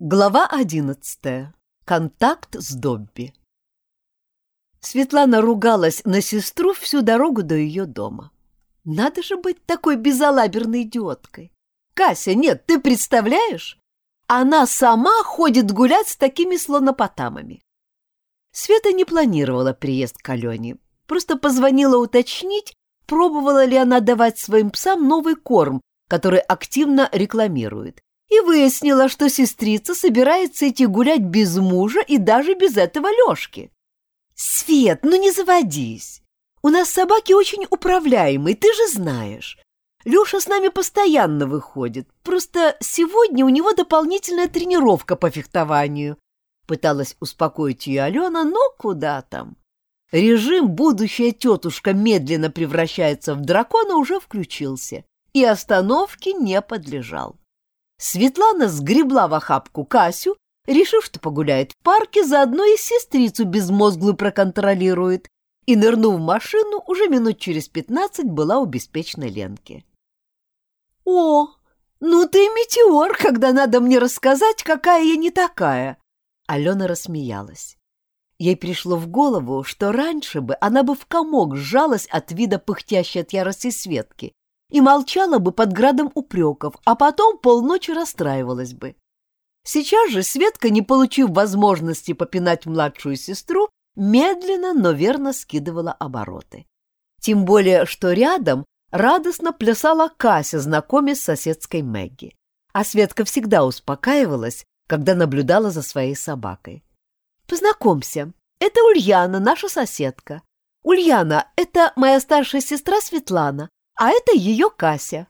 Глава одиннадцатая. Контакт с Добби. Светлана ругалась на сестру всю дорогу до ее дома. Надо же быть такой безалаберной идиоткой. Кася, нет, ты представляешь? Она сама ходит гулять с такими слонопотамами. Света не планировала приезд к Алене, просто позвонила уточнить, пробовала ли она давать своим псам новый корм, который активно рекламирует, и выяснила, что сестрица собирается идти гулять без мужа и даже без этого Лешки. «Свет, ну не заводись! У нас собаки очень управляемые, ты же знаешь. Леша с нами постоянно выходит, просто сегодня у него дополнительная тренировка по фехтованию». Пыталась успокоить ее Алена, но куда там. Режим «будущая тетушка медленно превращается в дракона» уже включился и остановке не подлежал. Светлана сгребла в охапку Касю, решив, что погуляет в парке, заодно и сестрицу безмозглую проконтролирует, и, нырнув в машину, уже минут через пятнадцать была у беспечной Ленки. «О, ну ты метеор, когда надо мне рассказать, какая я не такая!» Алена рассмеялась. Ей пришло в голову, что раньше бы она бы в комок сжалась от вида пыхтящей от ярости Светки, и молчала бы под градом упреков, а потом полночи расстраивалась бы. Сейчас же Светка, не получив возможности попинать младшую сестру, медленно, но верно скидывала обороты. Тем более, что рядом радостно плясала Кася, знакомясь с соседской Мэгги. А Светка всегда успокаивалась, когда наблюдала за своей собакой. «Познакомься, это Ульяна, наша соседка. Ульяна — это моя старшая сестра Светлана, а это ее Кася.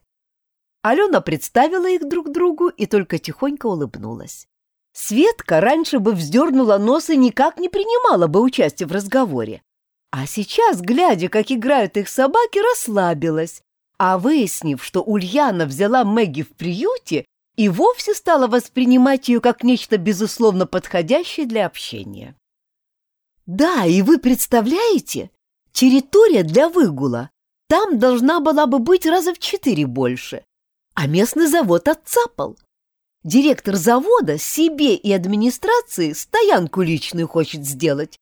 Алена представила их друг другу и только тихонько улыбнулась. Светка раньше бы вздернула нос и никак не принимала бы участие в разговоре. А сейчас, глядя, как играют их собаки, расслабилась, а выяснив, что Ульяна взяла Мэгги в приюте, и вовсе стала воспринимать ее как нечто безусловно подходящее для общения. Да, и вы представляете, территория для выгула, там должна была бы быть раза в четыре больше. А местный завод отцапал. Директор завода себе и администрации стоянку личную хочет сделать.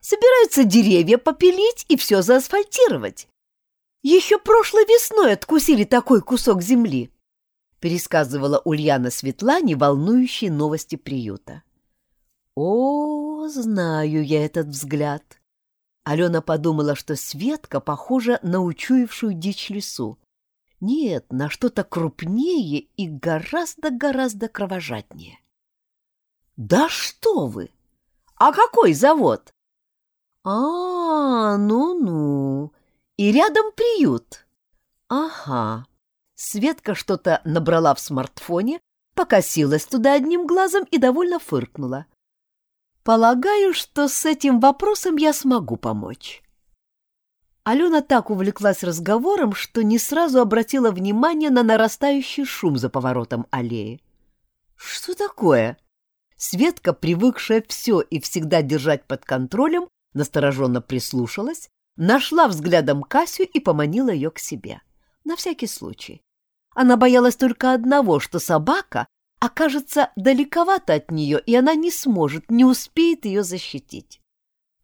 Собираются деревья попилить и все заасфальтировать. Еще прошлой весной откусили такой кусок земли, пересказывала Ульяна Светлане волнующие новости приюта. О, знаю я этот взгляд. Алена подумала, что Светка похожа на учуявшую дичь лесу. Нет, на что-то крупнее и гораздо-гораздо кровожаднее. «Да что вы! А какой завод?» «А, ну-ну, и рядом приют». «Ага». Светка что-то набрала в смартфоне, покосилась туда одним глазом и довольно фыркнула. Полагаю, что с этим вопросом я смогу помочь. Алена так увлеклась разговором, что не сразу обратила внимание на нарастающий шум за поворотом аллеи. «Что такое?» Светка, привыкшая все и всегда держать под контролем, настороженно прислушалась, нашла взглядом Касю и поманила ее к себе. На всякий случай. Она боялась только одного, что собака окажется далековато от нее, и она не сможет, не успеет ее защитить.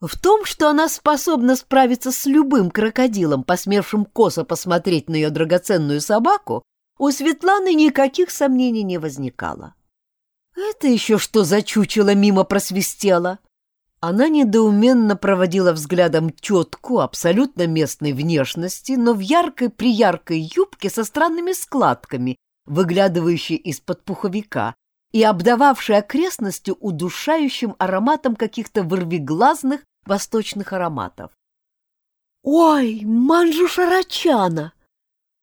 В том, что она способна справиться с любым крокодилом, посмевшим косо посмотреть на ее драгоценную собаку, у Светланы никаких сомнений не возникало. «Это еще что за чучело мимо просвистело?» Она недоуменно проводила взглядом тетку абсолютно местной внешности, но в яркой-прияркой юбке со странными складками выглядывающий из-под пуховика и обдававший окрестности удушающим ароматом каких-то вырвиглазных восточных ароматов. «Ой, Манжу Шарачана!»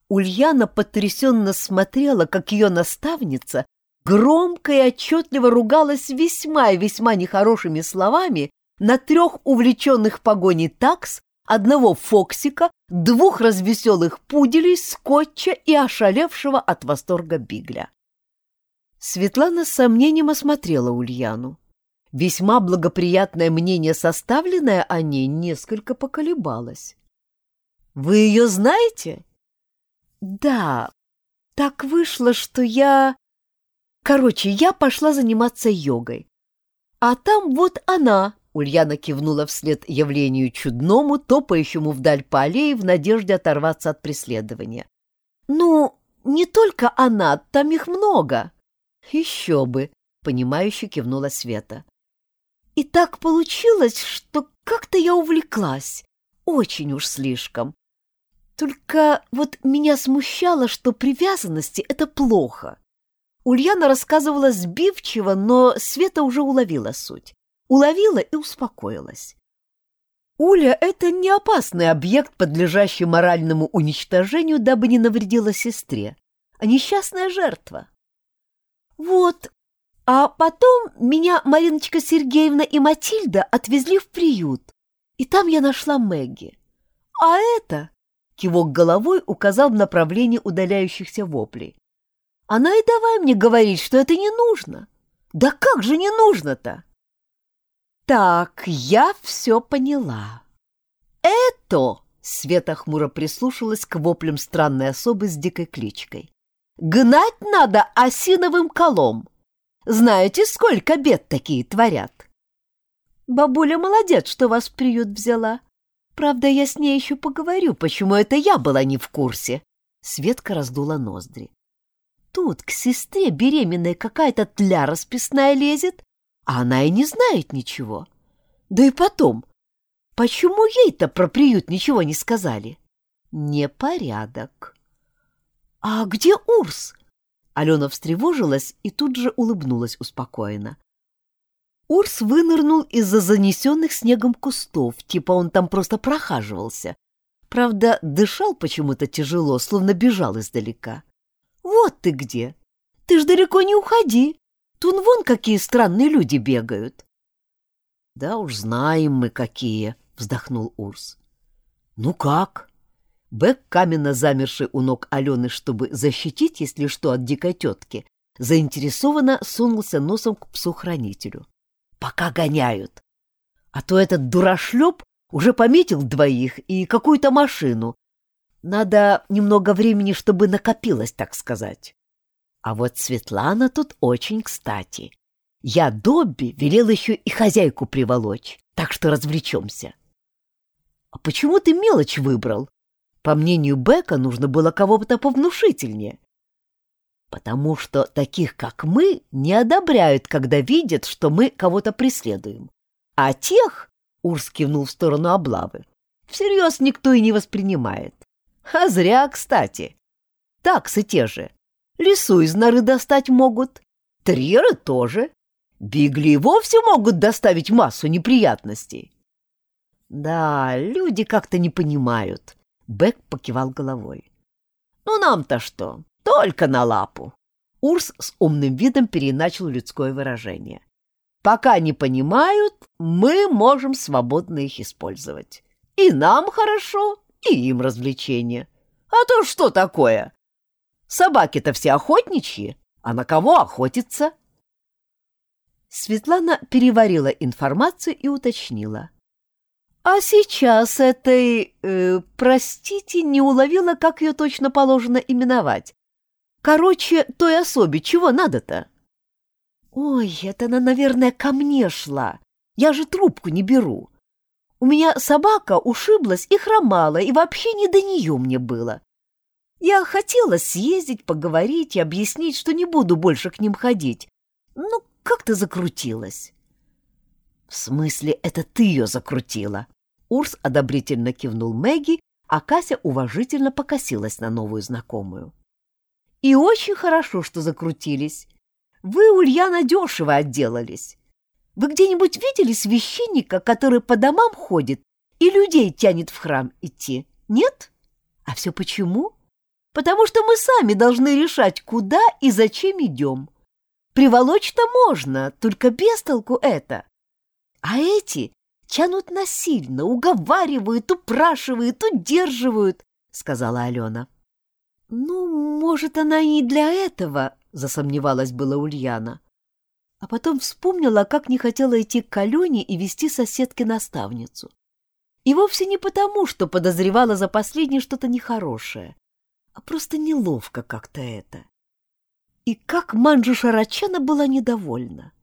Ульяна потрясенно смотрела, как ее наставница громко и отчетливо ругалась весьма и весьма нехорошими словами на трех увлеченных погоней такс одного Фоксика, двух развеселых пуделей, скотча и ошалевшего от восторга Бигля. Светлана с сомнением осмотрела Ульяну. Весьма благоприятное мнение, составленное о ней, несколько поколебалось. «Вы ее знаете?» «Да, так вышло, что я...» Короче, я пошла заниматься йогой. А там вот она, Ульяна кивнула вслед явлению чудному, топающему вдаль по аллее в надежде оторваться от преследования. Ну, не только она, там их много. Еще бы, понимающе кивнула Света. И так получилось, что как-то я увлеклась. Очень уж слишком. Только вот меня смущало, что привязанности — это плохо. Ульяна рассказывала сбивчиво, но Света уже уловила суть. Уловила и успокоилась. Уля — это не опасный объект, подлежащий моральному уничтожению, дабы не навредила сестре, а несчастная жертва. Вот, а потом меня Мариночка Сергеевна и Матильда отвезли в приют, и там я нашла Мэгги. А это, кивок головой указал в направлении удаляющихся воплей, она и давай мне говорить, что это не нужно. Да как же не нужно-то? Так, я все поняла. Это... Света хмуро прислушалась к воплям странной особы с дикой кличкой. «Гнать надо осиновым колом. Знаете, сколько бед такие творят?» «Бабуля молодец, что вас в приют взяла. Правда, я с ней еще поговорю, почему это я была не в курсе». Светка раздула ноздри тут к сестре беременная какая-то тля расписная лезет, а она и не знает ничего. Да и потом, почему ей-то про приют ничего не сказали? Непорядок. А где Урс? Алена встревожилась и тут же улыбнулась успокоенно. Урс вынырнул из-за занесенных снегом кустов, типа он там просто прохаживался. Правда, дышал почему-то тяжело, словно бежал издалека. Вот ты где! Ты ж далеко не уходи. Тут вон какие странные люди бегают. Да уж знаем мы какие, вздохнул Урс. Ну как? Бэк, каменно замерший у ног Алены, чтобы защитить, если что, от дикой тетки, заинтересованно сунулся носом к псу-хранителю. Пока гоняют. А то этот дурашлеп уже пометил двоих и какую-то машину, надо немного времени, чтобы накопилось, так сказать. А вот Светлана тут очень кстати. Я Добби велел еще и хозяйку приволочь, так что развлечемся. А почему ты мелочь выбрал? По мнению Бека, нужно было кого-то повнушительнее. Потому что таких, как мы, не одобряют, когда видят, что мы кого-то преследуем. А тех, — Урс кивнул в сторону облавы, — всерьез никто и не воспринимает. А зря, кстати. Таксы те же. Лису из норы достать могут. Триеры тоже. Бигли вовсе могут доставить массу неприятностей. Да, люди как-то не понимают. Бэк покивал головой. Ну нам-то что? Только на лапу. Урс с умным видом переначал людское выражение. Пока не понимают, мы можем свободно их использовать. И нам хорошо, и им развлечение. А то что такое? Собаки-то все охотничьи, а на кого охотиться? Светлана переварила информацию и уточнила. А сейчас этой, э, простите, не уловила, как ее точно положено именовать. Короче, той особе чего надо-то? Ой, это она, наверное, ко мне шла. Я же трубку не беру. У меня собака ушиблась и хромала, и вообще не до нее мне было. Я хотела съездить, поговорить и объяснить, что не буду больше к ним ходить. Ну, как-то закрутилась. В смысле, это ты ее закрутила? Урс одобрительно кивнул Мэгги, а Кася уважительно покосилась на новую знакомую. И очень хорошо, что закрутились. Вы, Ульяна, дешево отделались. Вы где-нибудь видели священника, который по домам ходит и людей тянет в храм идти? Нет? А все почему? Потому что мы сами должны решать, куда и зачем идем. Приволочь-то можно, только без толку это. А эти тянут насильно, уговаривают, упрашивают, удерживают, — сказала Алена. — Ну, может, она и для этого, — засомневалась была Ульяна а потом вспомнила, как не хотела идти к Алене и вести соседки-наставницу. И вовсе не потому, что подозревала за последнее что-то нехорошее, а просто неловко как-то это. И как Манджу Шарачана была недовольна.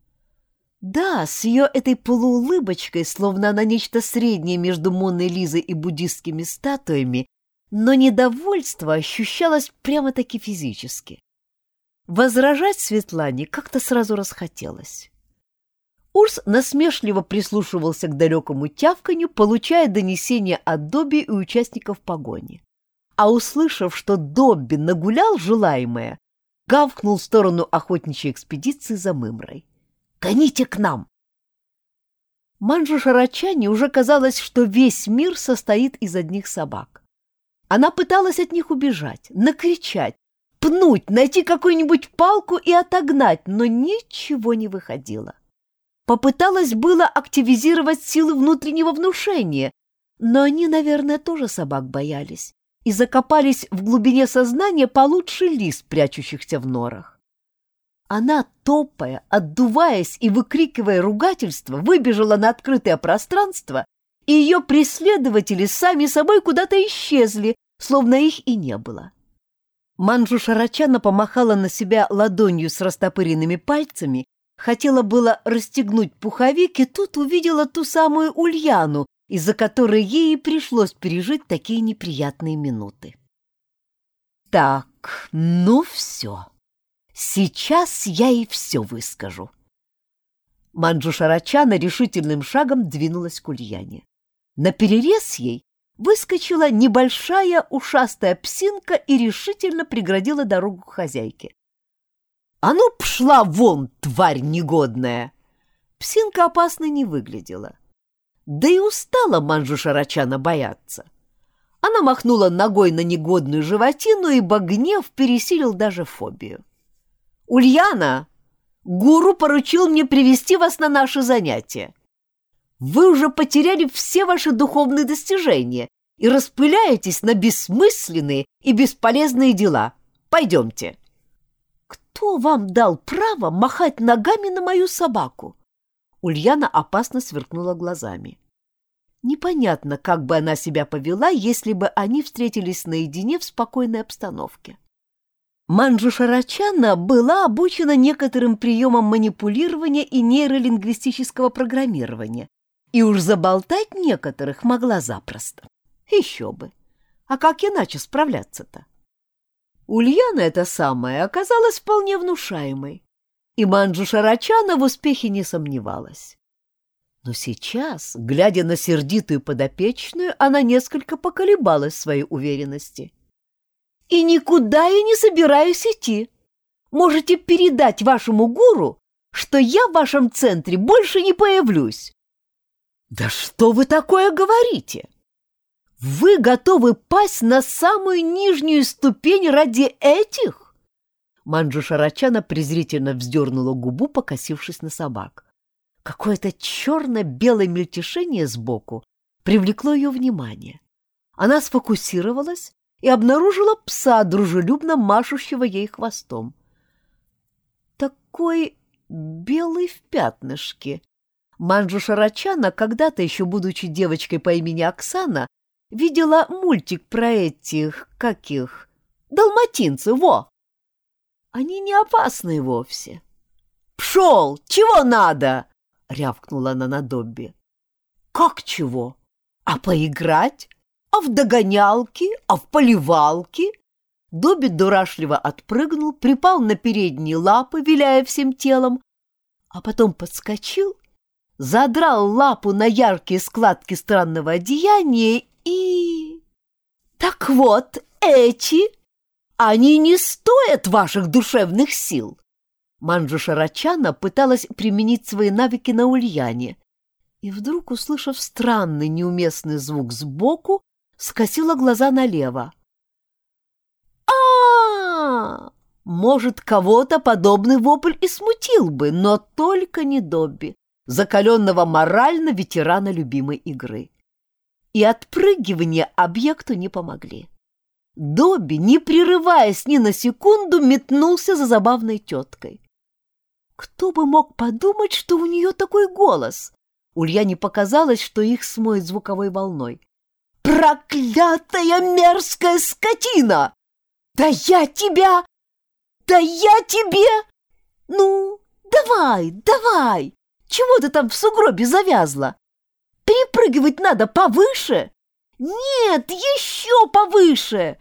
Да, с ее этой полуулыбочкой, словно она нечто среднее между Монной Лизой и буддистскими статуями, но недовольство ощущалось прямо-таки физически. Возражать Светлане как-то сразу расхотелось. Урс насмешливо прислушивался к далекому тявканью, получая донесения от Добби и участников погони. А услышав, что Добби нагулял желаемое, гавкнул в сторону охотничьей экспедиции за Мымрой. «Гоните к нам!» Манжу Шарачане уже казалось, что весь мир состоит из одних собак. Она пыталась от них убежать, накричать, пнуть, найти какую-нибудь палку и отогнать, но ничего не выходило. Попыталась было активизировать силы внутреннего внушения, но они, наверное, тоже собак боялись и закопались в глубине сознания получше лис, прячущихся в норах. Она, топая, отдуваясь и выкрикивая ругательство, выбежала на открытое пространство, и ее преследователи сами собой куда-то исчезли, словно их и не было. Манжу Шарачана помахала на себя ладонью с растопыренными пальцами Хотела было расстегнуть пуховик, и тут увидела ту самую Ульяну, из-за которой ей и пришлось пережить такие неприятные минуты. Так, ну все. Сейчас я и все выскажу. Манджу Шарачана решительным шагом двинулась к Ульяне. На перерез ей выскочила небольшая ушастая псинка и решительно преградила дорогу хозяйке. «А ну, пшла вон, тварь негодная!» Псинка опасной не выглядела. Да и устала Манжу Шарачана бояться. Она махнула ногой на негодную животину, ибо гнев пересилил даже фобию. «Ульяна, гуру поручил мне привести вас на наше занятие. Вы уже потеряли все ваши духовные достижения и распыляетесь на бессмысленные и бесполезные дела. Пойдемте». Кто вам дал право махать ногами на мою собаку? Ульяна опасно сверкнула глазами. Непонятно, как бы она себя повела, если бы они встретились наедине в спокойной обстановке. Манджу Шарачана была обучена некоторым приемам манипулирования и нейролингвистического программирования, и уж заболтать некоторых могла запросто. Еще бы! А как иначе справляться-то? Ульяна эта самая оказалась вполне внушаемой, и Манджу Шарачана в успехе не сомневалась. Но сейчас, глядя на сердитую подопечную, она несколько поколебалась в своей уверенности. «И никуда я не собираюсь идти. Можете передать вашему гуру, что я в вашем центре больше не появлюсь». «Да что вы такое говорите?» Вы готовы пасть на самую нижнюю ступень ради этих? Манджу Шарачана презрительно вздернула губу, покосившись на собак. Какое-то черно-белое мельтешение сбоку привлекло ее внимание. Она сфокусировалась и обнаружила пса, дружелюбно машущего ей хвостом. Такой белый в пятнышке. Манджу Шарачана, когда-то еще будучи девочкой по имени Оксана, Видела мультик про этих, каких, далматинцы, во! Они не опасные вовсе. «Пшел! Чего надо?» — рявкнула она на Добби. «Как чего? А поиграть? А в догонялки? А в поливалки?» Добби дурашливо отпрыгнул, припал на передние лапы, виляя всем телом, а потом подскочил, задрал лапу на яркие складки странного одеяния и... Так вот, эти, они не стоят ваших душевных сил. Манджу Шарачана пыталась применить свои навыки на Ульяне, и вдруг, услышав странный неуместный звук сбоку, скосила глаза налево. -а, -а Может, кого-то подобный вопль и смутил бы, но только не Добби, закаленного морально ветерана любимой игры и отпрыгивания объекту не помогли. Добби, не прерываясь ни на секунду, метнулся за забавной теткой. Кто бы мог подумать, что у нее такой голос? Ульяне показалось, что их смоет звуковой волной. «Проклятая мерзкая скотина! Да я тебя...» Да я тебе! Ну, давай, давай! Чего ты там в сугробе завязла? Перепрыгивать надо повыше? Нет, еще повыше!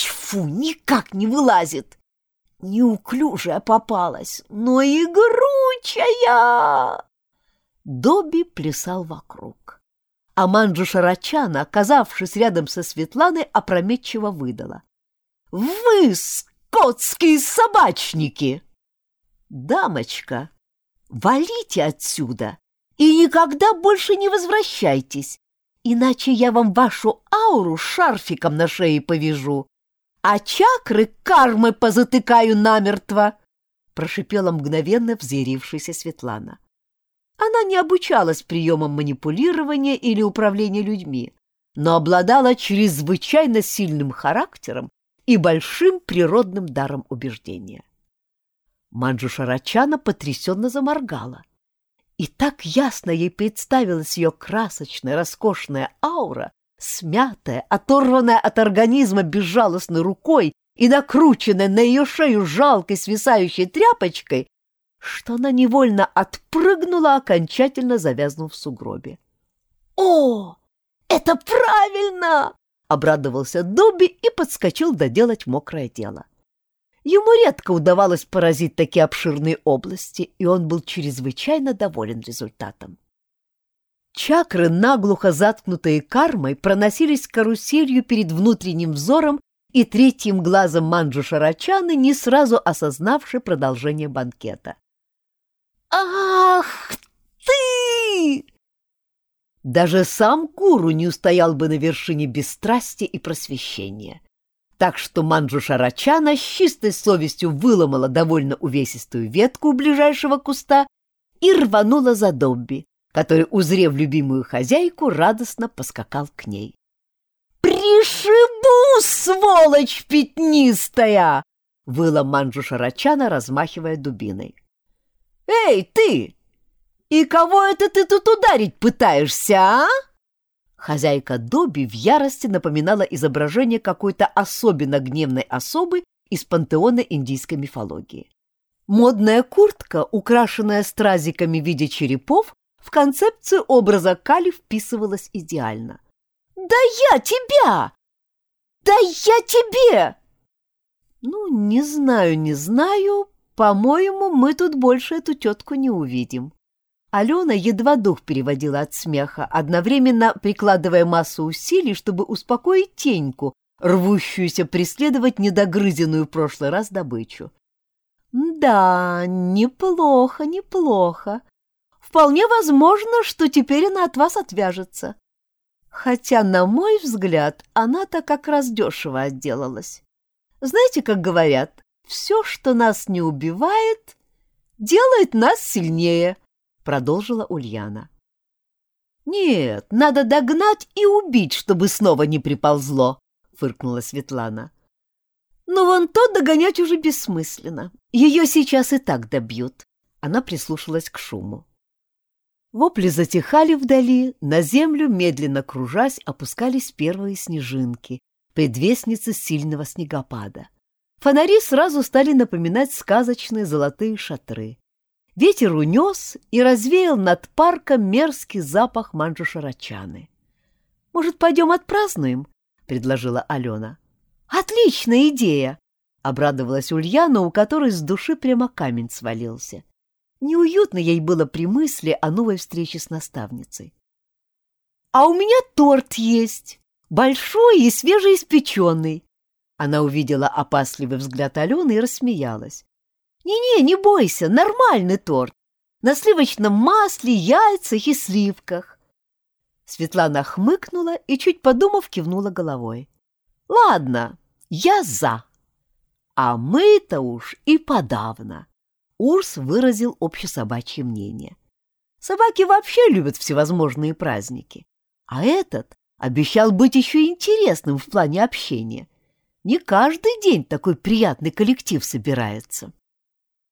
Тьфу, никак не вылазит. Неуклюжая попалась, но игручая. Добби плясал вокруг. А Манджу Шарачана, оказавшись рядом со Светланой, опрометчиво выдала. «Вы, скотские собачники!» «Дамочка, валите отсюда и никогда больше не возвращайтесь, иначе я вам вашу ауру шарфиком на шее повяжу, а чакры кармы позатыкаю намертво!» прошипела мгновенно взъярившаяся Светлана. Она не обучалась приемам манипулирования или управления людьми, но обладала чрезвычайно сильным характером и большим природным даром убеждения. Манджуша Рачана потрясенно заморгала. И так ясно ей представилась ее красочная, роскошная аура, смятая, оторванная от организма безжалостной рукой и накрученная на ее шею жалкой свисающей тряпочкой, что она невольно отпрыгнула, окончательно завязнув в сугробе. «О, это правильно!» — обрадовался Добби и подскочил доделать мокрое дело. Ему редко удавалось поразить такие обширные области, и он был чрезвычайно доволен результатом. Чакры, наглухо заткнутые кармой, проносились каруселью перед внутренним взором и третьим глазом Манджу Шарачаны, не сразу осознавший продолжение банкета. «Ах ты!» Даже сам Куру не устоял бы на вершине бесстрастия и просвещения. Так что Манджу Шарачана с чистой совестью выломала довольно увесистую ветку у ближайшего куста и рванула за Добби, который, узрев любимую хозяйку, радостно поскакал к ней. «Пришибу, сволочь пятнистая!» — выла Манджу Шарачана, размахивая дубиной. «Эй, ты! И кого это ты тут ударить пытаешься, а?» Хозяйка Добби в ярости напоминала изображение какой-то особенно гневной особы из пантеона индийской мифологии. Модная куртка, украшенная стразиками в виде черепов, в концепцию образа Кали вписывалась идеально. «Да я тебя! Да я тебе!» «Ну, не знаю, не знаю. По-моему, мы тут больше эту тетку не увидим». Алена едва дух переводила от смеха, одновременно прикладывая массу усилий, чтобы успокоить теньку, рвущуюся преследовать недогрызенную в прошлый раз добычу. «Да, неплохо, неплохо. Вполне возможно, что теперь она от вас отвяжется. Хотя, на мой взгляд, она-то как раз дешево отделалась. Знаете, как говорят, все, что нас не убивает, делает нас сильнее, — продолжила Ульяна. «Нет, надо догнать и убить, чтобы снова не приползло», — фыркнула Светлана. «Но вон то догонять уже бессмысленно. Ее сейчас и так добьют». Она прислушалась к шуму. Вопли затихали вдали, на землю, медленно кружась, опускались первые снежинки, предвестницы сильного снегопада. Фонари сразу стали напоминать сказочные золотые шатры. Ветер унес и развеял над парком мерзкий запах манджушарачаны. «Может, пойдем отпразднуем?» — предложила Алена. «Отличная идея!» — обрадовалась Ульяна, у которой с души прямо камень свалился. Неуютно ей было при мысли о новой встрече с наставницей. «А у меня торт есть, большой и свежеиспеченный!» Она увидела опасливый взгляд Алены и рассмеялась. «Не-не, не бойся, нормальный торт, на сливочном масле, яйцах и сливках!» Светлана хмыкнула и, чуть подумав, кивнула головой. «Ладно, я за. А мы-то уж и подавно!» Урс выразил общесобачье мнение. Собаки вообще любят всевозможные праздники. А этот обещал быть еще интересным в плане общения. Не каждый день такой приятный коллектив собирается.